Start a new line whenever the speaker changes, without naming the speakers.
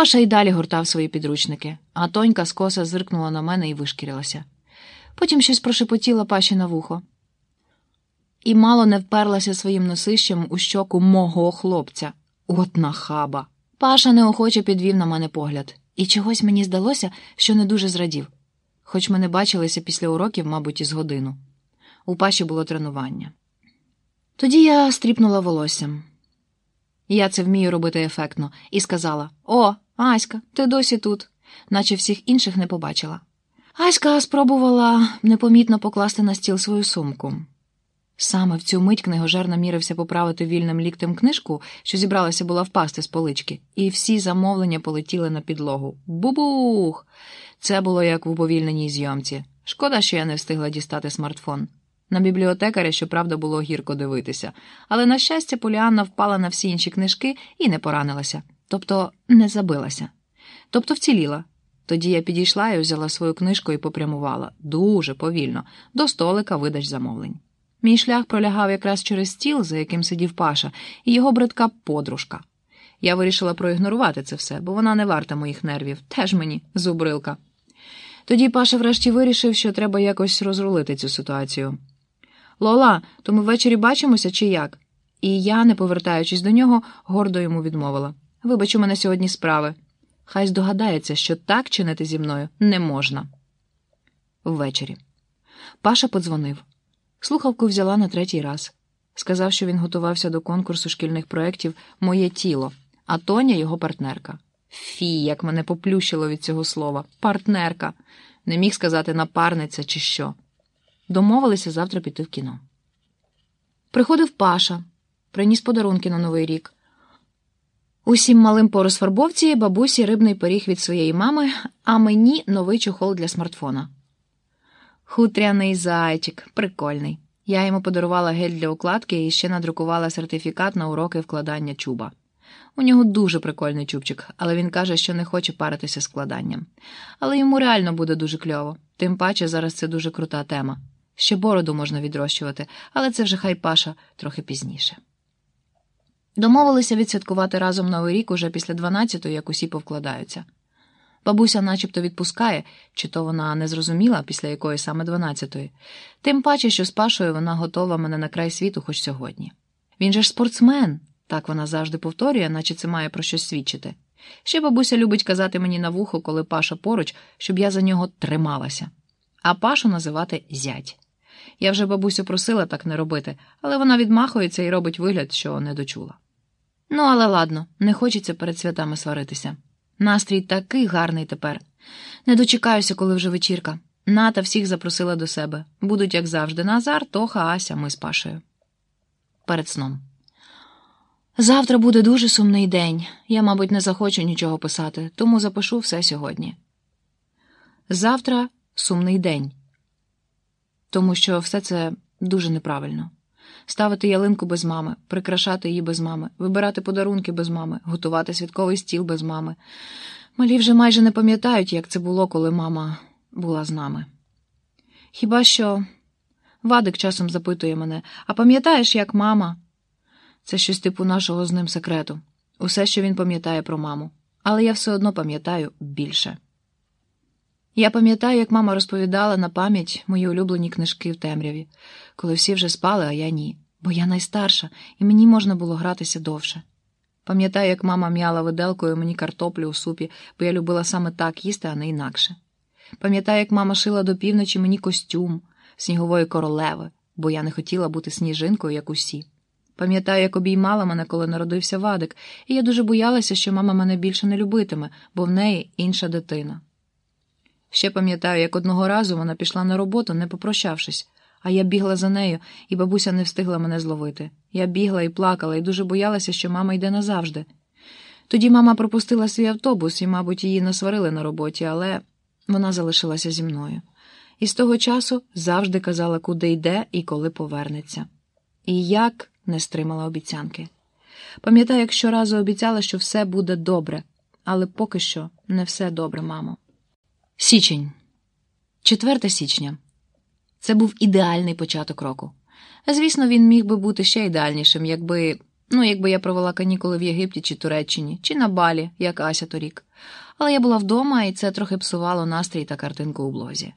Паша й далі гуртав свої підручники, а тонька скоса зиркнула на мене і вишкірилася. Потім щось прошепотіла паші на вухо. І мало не вперлася своїм носищем у щоку мого хлопця. От нахаба. Паша неохоче підвів на мене погляд, і чогось мені здалося, що не дуже зрадів, хоч ми не бачилися після уроків, мабуть, із годину. У паші було тренування. Тоді я стріпнула волоссям. Я це вмію робити ефектно, і сказала: О, Аська, ти досі тут, наче всіх інших не побачила. Аська спробувала непомітно покласти на стіл свою сумку. Саме в цю мить книгожер намірився поправити вільним ліктем книжку, що зібралася була впасти з полички, і всі замовлення полетіли на підлогу. Бубух! Це було як в уповільненій зйомці. Шкода, що я не встигла дістати смартфон. На бібліотекаря, щоправда, було гірко дивитися, але, на щастя, Поліанна впала на всі інші книжки і не поранилася, тобто не забилася, тобто вціліла. Тоді я підійшла і взяла свою книжку і попрямувала дуже повільно до столика видач замовлень. Мій шлях пролягав якраз через стіл, за яким сидів Паша, і його братка подружка. Я вирішила проігнорувати це все, бо вона не варта моїх нервів, теж мені зубрилка. Тоді Паша врешті вирішив, що треба якось розрулити цю ситуацію. Лола, то ми ввечері бачимося чи як? І я, не повертаючись до нього, гордо йому відмовила. Вибач, у мене сьогодні справи. Хай здогадається, що так чинити зі мною не можна. Ввечері. Паша подзвонив. Слухавку взяла на третій раз. Сказав, що він готувався до конкурсу шкільних проєктів Моє тіло, а Тоня його партнерка. Фі, як мене поплющило від цього слова. Партнерка. Не міг сказати напарниця чи що. Домовилися завтра піти в кіно. Приходив Паша, приніс подарунки на Новий рік. Усім малим по розфарбовці бабусі рибний пиріг від своєї мами, а мені новий чохол для смартфона. Хутряний зайчик, прикольний. Я йому подарувала гель для укладки і ще надрукувала сертифікат на уроки вкладання чуба. У нього дуже прикольний чубчик, але він каже, що не хоче паритися складанням. Але йому реально буде дуже кльово. Тим паче зараз це дуже крута тема. Ще бороду можна відрощувати, але це вже хай паша трохи пізніше. Домовилися відсвяткувати разом Новий рік уже після 12-го, як усі повкладаються. Бабуся начебто відпускає, чи то вона не зрозуміла, після якої саме 12-ї, тим паче, що з Пашою вона готова мене на край світу хоч сьогодні. Він же ж спортсмен, так вона завжди повторює, наче це має про щось свідчити. Ще бабуся любить казати мені на вухо, коли Паша поруч, щоб я за нього трималася, а Пашу називати зять. Я вже бабусю просила так не робити, але вона відмахується і робить вигляд, що не дочула. Ну, але ладно, не хочеться перед святами сваритися. Настрій такий гарний тепер. Не дочекаюся, коли вже вечірка. Ната всіх запросила до себе. Будуть, як завжди, Назар, Тоха, Ася, ми з Пашею. Перед сном. Завтра буде дуже сумний день. Я, мабуть, не захочу нічого писати, тому запишу все сьогодні. Завтра сумний день. Тому що все це дуже неправильно. Ставити ялинку без мами, прикрашати її без мами, вибирати подарунки без мами, готувати святковий стіл без мами. Малі вже майже не пам'ятають, як це було, коли мама була з нами. Хіба що Вадик часом запитує мене, а пам'ятаєш, як мама? Це щось типу нашого з ним секрету, усе, що він пам'ятає про маму, але я все одно пам'ятаю більше. Я пам'ятаю, як мама розповідала на пам'ять мої улюблені книжки в темряві, коли всі вже спали, а я ні, бо я найстарша, і мені можна було гратися довше. Пам'ятаю, як мама м'яла виделкою мені картоплю у супі, бо я любила саме так їсти, а не інакше. Пам'ятаю, як мама шила до півночі мені костюм снігової королеви, бо я не хотіла бути сніжинкою, як усі. Пам'ятаю, як обіймала мене, коли народився Вадик, і я дуже боялася, що мама мене більше не любитиме, бо в неї інша дитина. Ще пам'ятаю, як одного разу вона пішла на роботу, не попрощавшись, а я бігла за нею, і бабуся не встигла мене зловити. Я бігла і плакала, і дуже боялася, що мама йде назавжди. Тоді мама пропустила свій автобус, і, мабуть, її насварили на роботі, але вона залишилася зі мною. І з того часу завжди казала, куди йде і коли повернеться. І як не стримала обіцянки. Пам'ятаю, як щоразу обіцяла, що все буде добре, але поки що не все добре, мамо. Січень, 4 січня. Це був ідеальний початок року. Звісно, він міг би бути ще ідеальнішим, якби Ну, якби я провела канікули в Єгипті чи Туреччині, чи на Балі, як Ася торік. Але я була вдома, і це трохи псувало настрій та картинку у блозі.